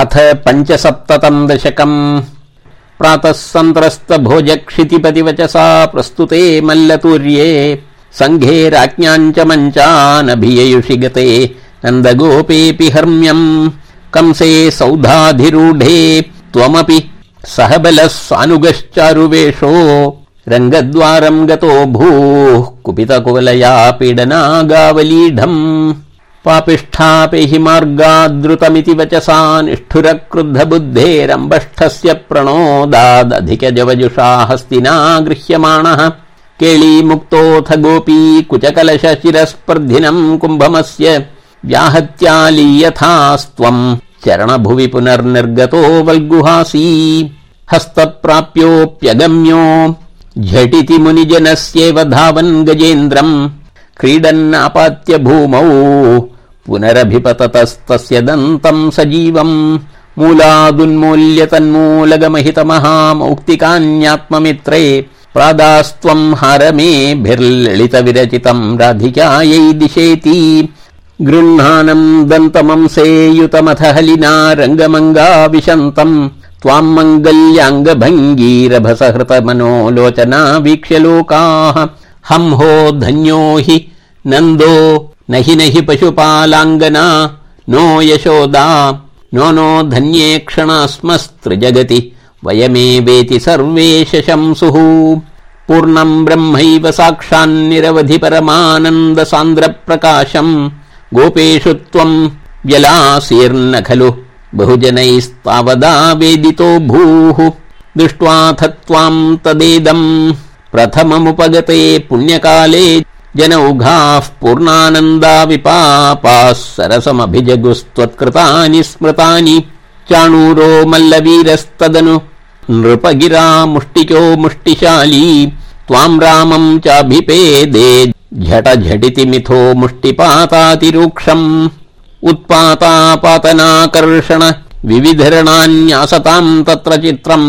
अथ पञ्चसप्ततम् दशकम्। प्रातः सन्त्रस्त भोज क्षितिपतिवचसा प्रस्तुते मल्लतूर्ये सङ्घे राज्ञाम् च मञ्चानभिययुषि गते नन्दगोपेऽपि हर्म्यम्। कंसे सौधाधिरूढे त्वमपि सह बलः सानुगश्चारुवेषो रङ्गद्वारम् गतो भूः कुपितकुवलया पीडनागावलीढम् पापिष्ठापि हि मार्गाद्रुतमिति वचसा निष्ठुर क्रुद्ध बुद्धेरम्बष्ठस्य प्रणोदादधिक जवजुषा हस्तिना गृह्यमाणः केळी मुक्तोऽथ गोपी कुचकलश शिरस्पर्धिनम् कुम्भमस्य व्याहत्यालीयथास्त्वम् चरणभुवि पुनर्निर्गतो वल्गुहासी हस्तप्राप्योऽप्यगम्यो झटिति मुनिजनस्येव धावन् गजेन्द्रम् क्रीडन्नापात्य भूमौ पुनरभिपततस्तस्य दन्तम् सजीवम् मूलादुन्मूल्य तन्मूलगमहितमहामौक्तिकान्यात्ममित्रे प्रादास्त्वम् हारमेभिर्ललित विरचितम् राधिकायै दिशेति गृह्णानम् दन्तमंसेयुतमथ हलिना रङ्गमङ्गा विशन्तम् त्वाम् मङ्गल्याङ्गभङ्गीरभसहृत मनोलोचना वीक्ष्य लोकाः हंहो धन्यो हि नन्दो न हि नहि पशुपालाङ्गना नो यशोदा नो नो धन्ये क्षणास्मस्त्रिजगति वयमेवेति सर्वे शशंसुः। पूर्णम् ब्रह्मैव साक्षान्निरवधि परमानन्द सान्द्र प्रकाशम् गोपेषु त्वम् व्यलासीर्न खलु बहुजनैस्तावदा वेदितो भूः। दृष्ट्वाथ त्वाम् तदेदम् प्रथममुपगते पुण्यकाले जनौघाः पूर्णानन्दा विपापाः सरसमभिजगुस्त्वत्कृतानि स्मृतानि चाणूरो मल्लवीरस्तदनु नृपगिरा मुष्टिको मुष्टिशाली त्वाम् रामम् चाभिपेदे झट झटिति मिथो मुष्टिपातातिरूक्षम् उत्पातापातनाकर्षण विविधरणान्यासताम् तत्र चित्रम्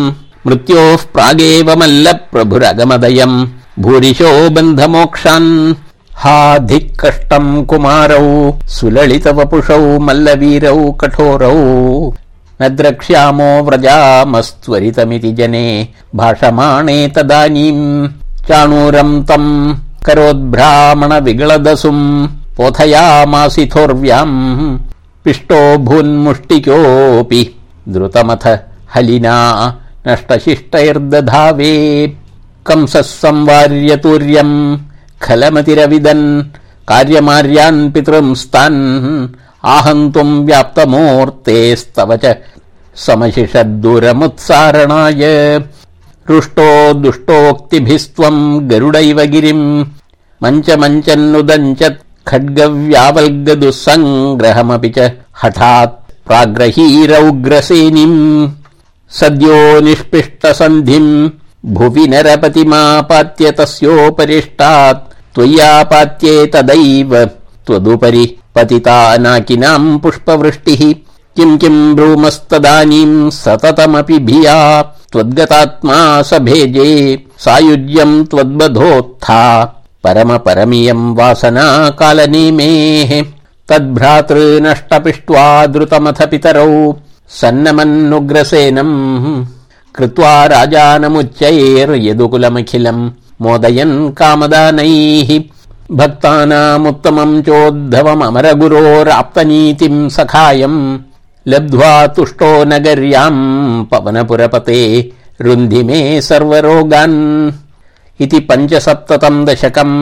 मृत्योः प्रागेव मल्ल प्रभुरगमदयम् भूरिशो बन्धमोक्षान्। हा धिक् कष्टम् कुमारौ सुललित वपुषौ मल्लवीरौ कठोरौ। न द्रक्ष्यामो व्रजामस्त्वरितमिति जने भाषमाणे तदानीम्। चाणूरम् तम् करोद्भ्रामण विगळदसुम् पोथयामासिथोर्व्याम्। पिष्टो भून्मुष्टिकोऽपि द्रुतमथ हलिना नष्टशिष्टैर्दधावे कंसः संवार्य तूर्यम् खलमतिरविदन् कार्यमार्यान् पितृंस्तान् आहन्तुम् व्याप्तमूर्तेस्तव च समशिषद्दूरमुत्सारणाय। रुष्टो दुष्टोक्तिभिस्त्वम् गरुडैव गिरिम् मञ्च मञ्चन्नुदञ्चत् खड्गव्यावल्गदुःसङ्ग्रहमपि च हठात् प्राग्रहीरौग्रसेनिम् सद्यो निष्पिष्टसन्धिम् भुवि नरपतिमापात्य तस्योपरिष्टात् त्वय्यापात्ये तदैव त्वदुपरि पतिता नाकिनाम् पुष्पवृष्टिः। किम् किम् ब्रूमस्तदानीम् सततमपि भिया त्वद्गतात्मा स भेजे सायुज्यम् त्वद्बधोत्था परम परमियम् वासना कालनेमेः तद्भ्रातृनष्टपिष्ट्वा द्रुतमथ पितरौ सन्नमन्नुग्रसेनम् कृत्वा राजानमुच्चैर्यदुकुलमखिलम् मोदयन् कामदानैः भक्तानामुत्तमम् चोद्धवमरगुरोराप्तनीतिम् सखायम् लब्ध्वा तुष्टो नगर्याम् पवनपुरपते रुन्धि मे सर्वरोगान् इति पञ्चसप्ततम् दशकम्